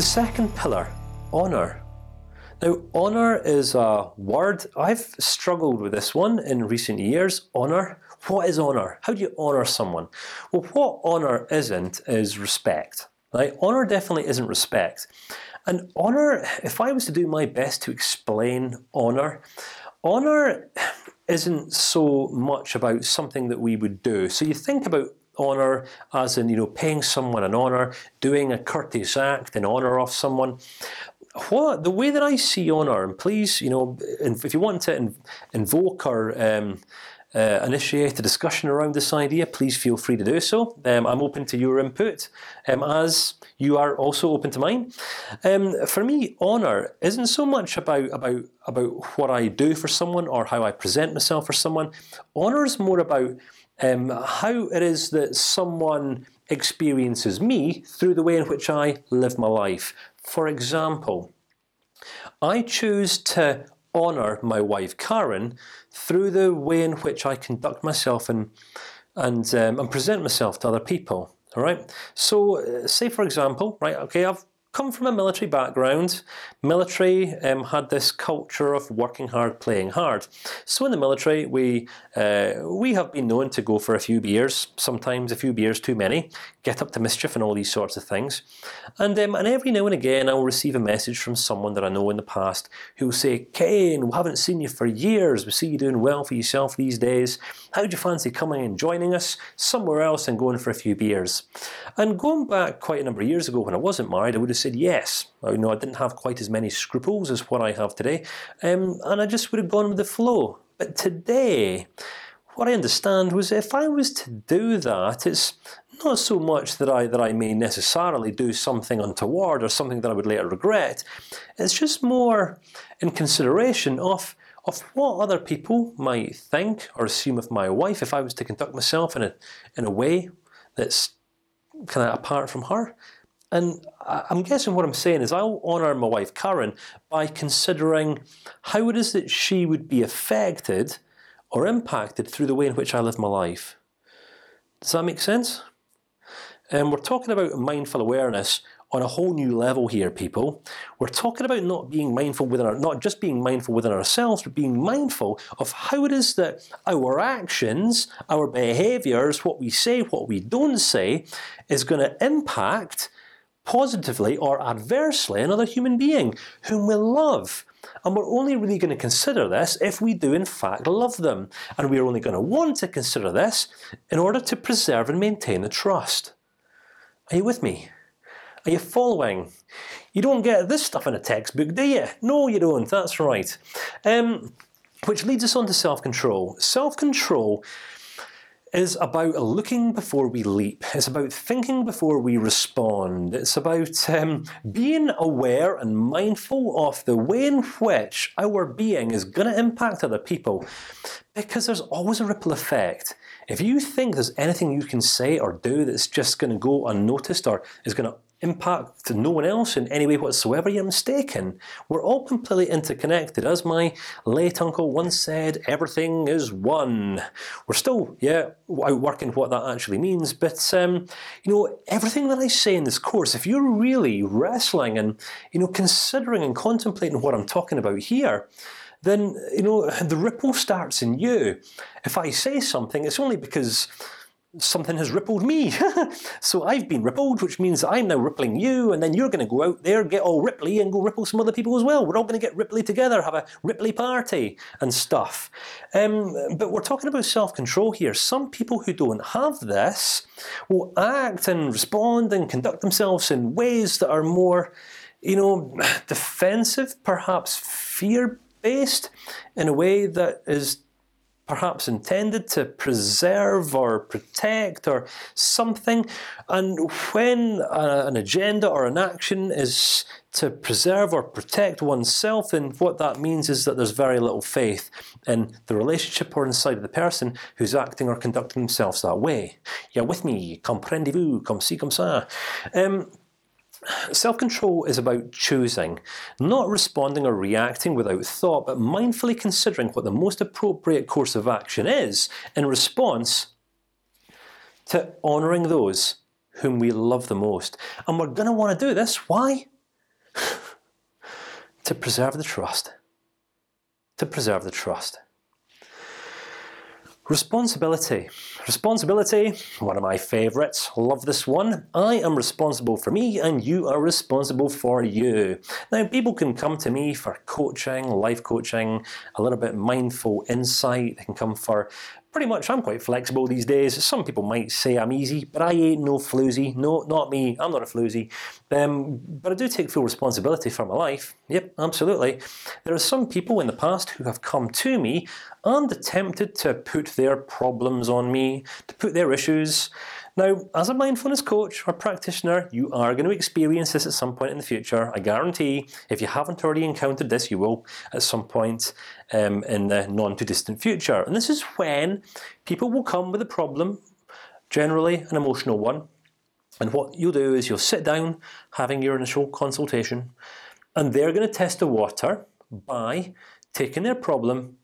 The second pillar, honor. Now, honor is a word I've struggled with this one in recent years. Honor. What is honor? How do you honor someone? Well, what honor isn't is respect. Right? Honor definitely isn't respect. And honor, if I was to do my best to explain honor, honor isn't so much about something that we would do. So you think about honor as in you know paying someone an honor, doing a courteous act in honor of someone. What the way that I see honor, and please, you know, if you want to invoke or um, uh, initiate a discussion around this idea, please feel free to do so. Um, I'm open to your input, um, as you are also open to mine. Um, for me, honor isn't so much about about about what I do for someone or how I present myself for someone. Honor is more about um, how it is that someone experiences me through the way in which I live my life. For example, I choose to honor my wife Karen through the way in which I conduct myself and and um, and present myself to other people. All right. So, uh, say for example, right? Okay, I've come from a military background. Military um, had this culture of working hard, playing hard. So in the military, we uh, we have been known to go for a few beers, sometimes a few beers too many, get up to mischief and all these sorts of things. And um, and every now and again, I will receive a message from someone that I know in the past who will say, "Kane, we haven't seen you for years. We see you doing well for yourself these days. How'd you fancy coming and joining us somewhere else and going for a few beers?" And going back quite a number of years ago, when I wasn't married, I would have said yes. I know I didn't have quite as many scruples as what I have today, um, and I just would have gone with the flow. But today, what I understand was if I was to do that, it's not so much that I that I may necessarily do something untoward or something that I would later regret. It's just more in consideration of of what other people might think or assume of my wife if I was to conduct myself in a in a way that's kind of apart from her. And I'm guessing what I'm saying is I'll honour my wife Karen by considering how it is that she would be affected or impacted through the way in which I live my life. Does that make sense? And we're talking about mindful awareness on a whole new level here, people. We're talking about not being mindful within our, not just being mindful within ourselves, but being mindful of how it is that our actions, our behaviours, what we say, what we don't say, is going to impact positively or adversely another human being whom we love. And we're only really going to consider this if we do in fact love them, and we're only going to want to consider this in order to preserve and maintain the trust. Are you with me? Are you following? You don't get this stuff in a textbook, do you? No, you don't. That's right. Um, which leads us on to self-control. Self-control is about looking before we leap. It's about thinking before we respond. It's about um, being aware and mindful of the way in which our being is going to impact other people, because there's always a ripple effect. If you think there's anything you can say or do that's just going to go unnoticed or is going to impact no one else in any way whatsoever, you're mistaken. We're all completely interconnected. As my late uncle once said, everything is one. We're still, yeah, out working what that actually means. But um, you know, everything that I say in this course, if you're really wrestling and you know considering and contemplating what I'm talking about here, then you know the ripple starts in you. If I say something, it's only because something has rippled me. so I've been rippled, which means I'm now rippling you, and then you're going to go out there, get all ripply, and go ripple some other people as well. We're all going to get ripply together, have a ripply party and stuff. Um, but we're talking about self-control here. Some people who don't have this will act and respond and conduct themselves in ways that are more, you know, defensive, perhaps fear-based, in a way that is perhaps intended to preserve or protect or something. And when a, an agenda or an action is to preserve or protect oneself, then what that means is that there's very little faith in the relationship or inside of the person who's acting or conducting themselves that way. Yeah, with me, comprendez-vous, comme ci, comme ça. Um, Self-control is about choosing, not responding or reacting without thought, but mindfully considering what the most appropriate course of action is in response to honouring those whom we love the most. And we're going to want to do this. Why? to preserve the trust. To preserve the trust. Responsibility. Responsibility, one of my favorites. Love this one. I am responsible for me, and you are responsible for you. Now, people can come to me for coaching, life coaching, a little bit mindful insight. They can come for pretty much I'm quite flexible these days. Some people might say I'm easy, but I ain't no floozy. No, not me. I'm not a floozy. Um, but I do take full responsibility for my life. Yep, absolutely. There are some people in the past who have come to me and attempted to put their problems on me, to put their issues. Now, as a mindfulness coach or practitioner, you are going to experience this at some point in the future. I guarantee. If you haven't already encountered this, you will at some point um, in the non too distant future. And this is when people will come with a problem, generally an emotional one. And what you'll do is you'll sit down, having your initial consultation, and they're going to test the water by taking their problem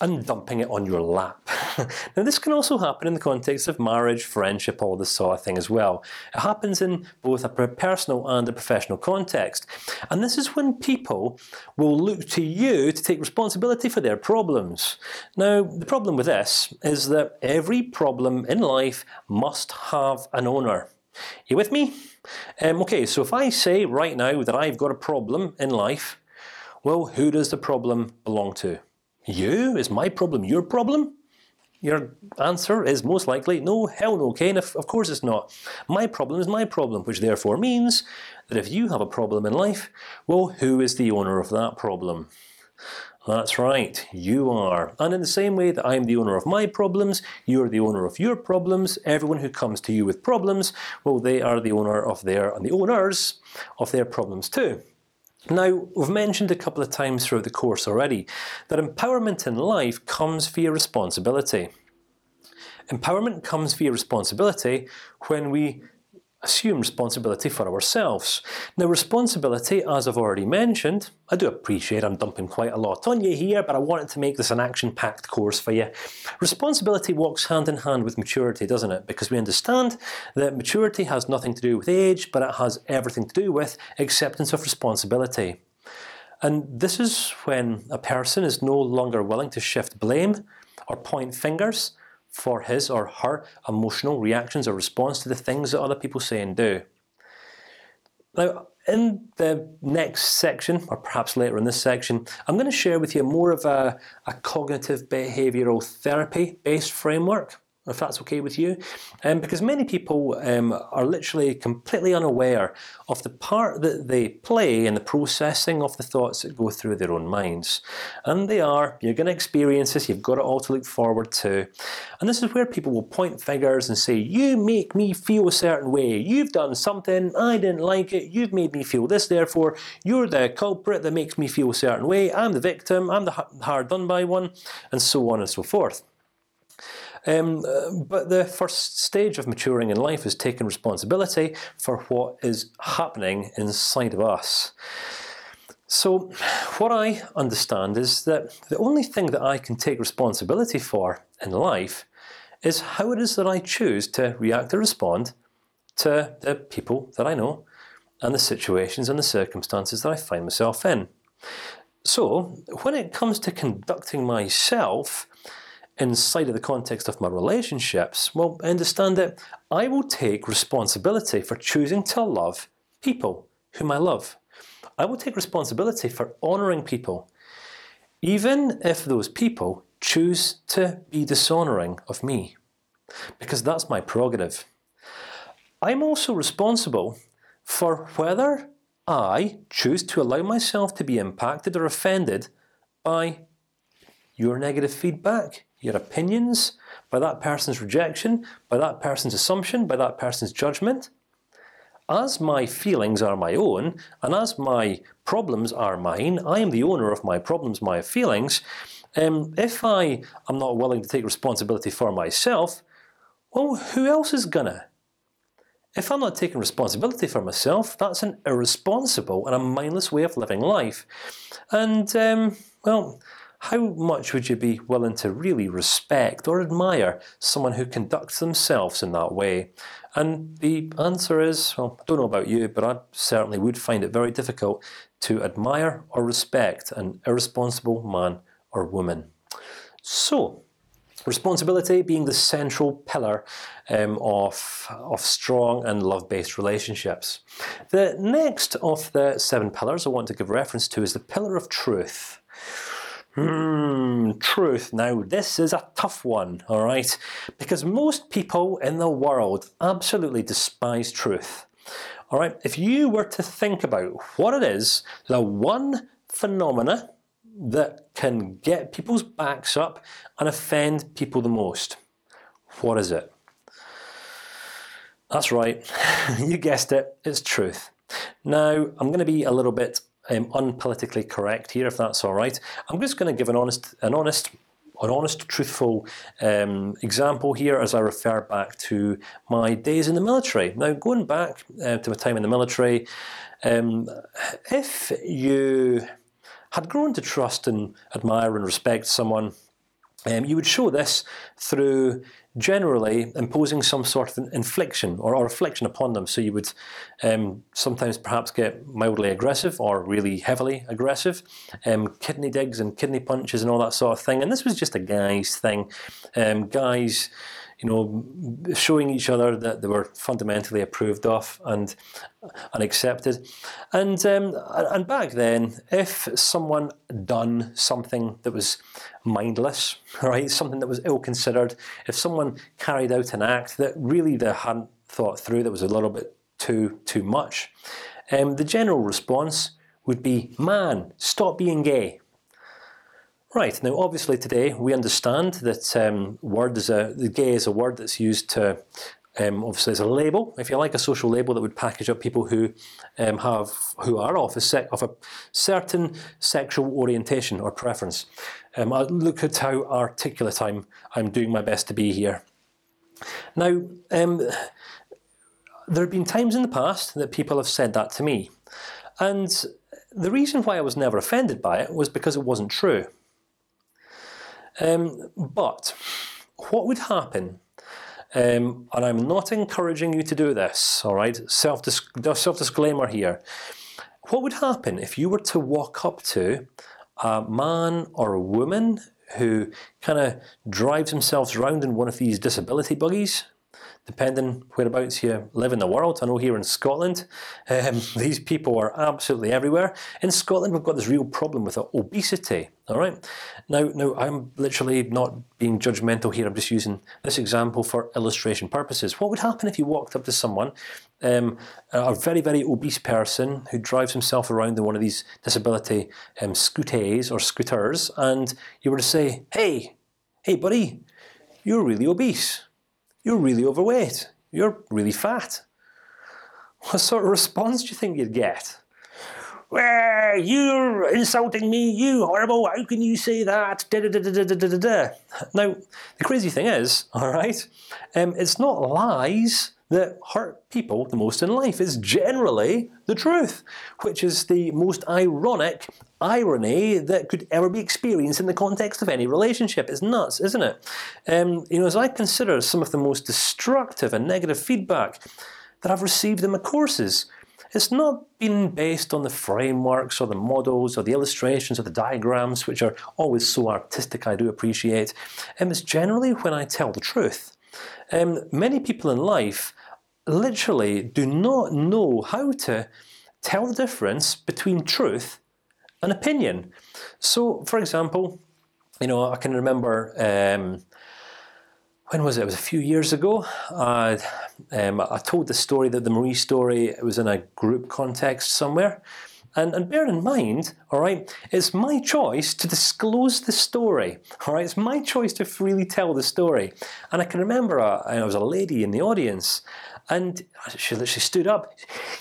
and dumping it on your lap. now, this can also happen in the context of marriage, friendship, all this sort of thing as well. It happens in both a personal and a professional context, and this is when people will look to you to take responsibility for their problems. Now, the problem with this is that every problem in life must have an owner. You with me? Um, okay, so if I say right now that I've got a problem in life, well, who does the problem belong to? You? Is my problem your problem? Your answer is most likely no, hell no, Kane. Of, of course it's not. My problem is my problem, which therefore means that if you have a problem in life, well, who is the owner of that problem? That's right, you are. And in the same way that I'm the owner of my problems, you're the owner of your problems. Everyone who comes to you with problems, well, they are the owner of their and the owners of their problems too. Now, we've mentioned a couple of times throughout the course already that empowerment in life comes via responsibility. Empowerment comes via responsibility when we assume responsibility for ourselves. Now, responsibility, as I've already mentioned, I do appreciate I'm dumping quite a lot on you here, but I wanted to make this an action-packed course for you. Responsibility walks hand in hand with maturity, doesn't it? Because we understand that maturity has nothing to do with age, but it has everything to do with acceptance of responsibility. And this is when a person is no longer willing to shift blame or point fingers, for his or her emotional reactions or response to the things that other people say and do. Now, in the next section, or perhaps later in this section, I'm going to share with you more of a, a cognitive behavioural therapy-based framework if that's okay with you, um, because many people um, are literally completely unaware of the part that they play in the processing of the thoughts that go through their own minds, and they are. You're going to experience this. You've got it all to look forward to, and this is where people will point fingers and say, "You make me feel a certain way. You've done something. I didn't like it. You've made me feel this. Therefore, you're the culprit that makes me feel a certain way. I'm the victim. I'm the hard done by one, and so on and so forth." Um, but the first stage of maturing in life is taking responsibility for what is happening inside of us. So, what I understand is that the only thing that I can take responsibility for in life is how it is that I choose to react or respond to the people that I know and the situations and the circumstances that I find myself in. So, when it comes to conducting myself inside of the context of my relationships, well, I understand that I will take responsibility for choosing to love people whom I love. I will take responsibility for honoring people, even if those people choose to be dishonoring of me, because that's my prerogative. I'm also responsible for whether I choose to allow myself to be impacted or offended by your negative feedback, your opinions, by that person's rejection, by that person's assumption, by that person's judgment. As my feelings are my own, and as my problems are mine, I am the owner of my problems, my feelings. Um, if I am not willing to take responsibility for myself, well, who else is gonna? If I'm not taking responsibility for myself, that's an irresponsible and a mindless way of living life. And um, well, how much would you be willing to really respect or admire someone who conducts themselves in that way? And the answer is, well, I don't know about you, but I certainly would find it very difficult to admire or respect an irresponsible man or woman. So, responsibility being the central pillar um, of of strong and love-based relationships. The next of the seven pillars I want to give reference to is the pillar of truth. Hmm, truth. Now this is a tough one, all right, because most people in the world absolutely despise truth. All right, if you were to think about what it is, the one phenomena that can get people's backs up and offend people the most, what is it? That's right, you guessed it. It's truth. Now I'm going to be a little bit um, unpolitically correct here, if that's all right. I'm just going to give an honest, an honest, an honest, truthful um, example here as I refer back to my days in the military. Now, going back uh, to my time in the military, um, if you had grown to trust and admire and respect someone, um, you would show this through generally imposing some sort of infliction or, or affliction upon them. So you would um, sometimes perhaps get mildly aggressive or really heavily aggressive, um, kidney digs and kidney punches and all that sort of thing. And this was just a guy's thing. Um, guys you know, showing each other that they were fundamentally approved of and and accepted. And um, and back then, if someone done something that was mindless, right, something that was ill-considered, if someone carried out an act that really they hadn't thought through, that was a little bit too too much, um, the general response would be, "Man, stop being gay." Right now, obviously today we understand that um, word is a the gay is a word that's used to um, obviously as a label, if you like, a social label that would package up people who um, have who are of a of a certain sexual orientation or preference. Um, look at how articulate I'm I'm doing my best to be here. Now, um, there have been times in the past that people have said that to me, and the reason why I was never offended by it was because it wasn't true. Um, but what would happen? Um, and I'm not encouraging you to do this. All right, self self disclaimer here. What would happen if you were to walk up to a man or a woman who kind of drives themselves around in one of these disability buggies depending whereabouts you live in the world. I know here in Scotland, um, these people are absolutely everywhere. In Scotland, we've got this real problem with obesity. All right. Now, now I'm literally not being judgmental here. I'm just using this example for illustration purposes. What would happen if you walked up to someone, um, a very very obese person who drives himself around in one of these disability um, scooters or scooters, and you were to say, "Hey, hey, buddy, you're really obese." You're really overweight. You're really fat. What sort of response do you think you'd get? Well, you're insulting me, you horrible! How can you say that? Da, da, da, da, da, da, da. now, the crazy thing is, all right, um, it's not lies that hurt people the most in life is generally the truth, which is the most ironic irony that could ever be experienced in the context of any relationship. It's nuts, isn't it? Um, you know, as I consider some of the most destructive and negative feedback that I've received in my courses, it's not been based on the frameworks or the models or the illustrations or the diagrams, which are always so artistic. I do appreciate. Um, it's generally when I tell the truth. Um, many people in life literally do not know how to tell the difference between truth and opinion. So, for example, you know, I can remember um, when was it? It was a few years ago. Um, I told the story that the Marie story. It was in a group context somewhere. And, and bear in mind, all right, it's my choice to disclose the story. All right, it's my choice to freely tell the story. And I can remember uh, I was a lady in the audience, and she literally stood up.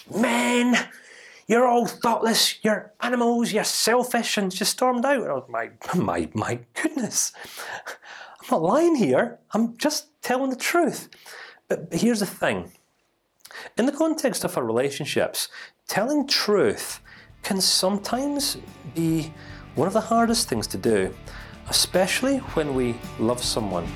Man, you're all thoughtless. You're animals. You're selfish, and she stormed out. Oh, my, my, my goodness! I'm not lying here. I'm just telling the truth. But, but here's the thing: in the context of our relationships, telling truth can sometimes be one of the hardest things to do, especially when we love someone.